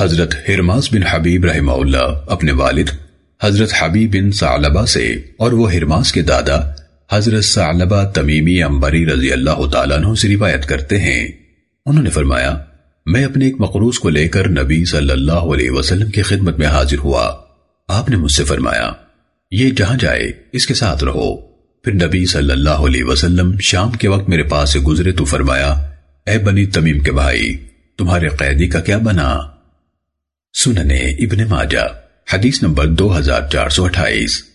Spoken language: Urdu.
حضرت حرماس بن حبیب رحمہ اللہ اپنے والد، حضرت حبیب بن ثعلبہ سے اور وہ حرماس کے دادا، حضرت ثعلبہ تمیمی امبری رضی اللہ تعالیٰ عنہ سے روایت کرتے ہیں۔ انہوں نے فرمایا، میں اپنے ایک مقروض کو لے کر نبی صلی اللہ علیہ وسلم کی خدمت میں حاضر ہوا۔ آپ نے مجھ سے فرمایا، یہ جہاں جائے، اس کے ساتھ رہو۔ پھر نبی صلی اللہ علیہ وسلم شام کے وقت میرے پاس سے گزرے تو فرمایا، اے بنی تمیم کے بھائی، تمہارے قیدی کا کیا بنا؟ سننے ابن ماجہ حدیث نمبر دو ہزار چار سو اٹھائیس۔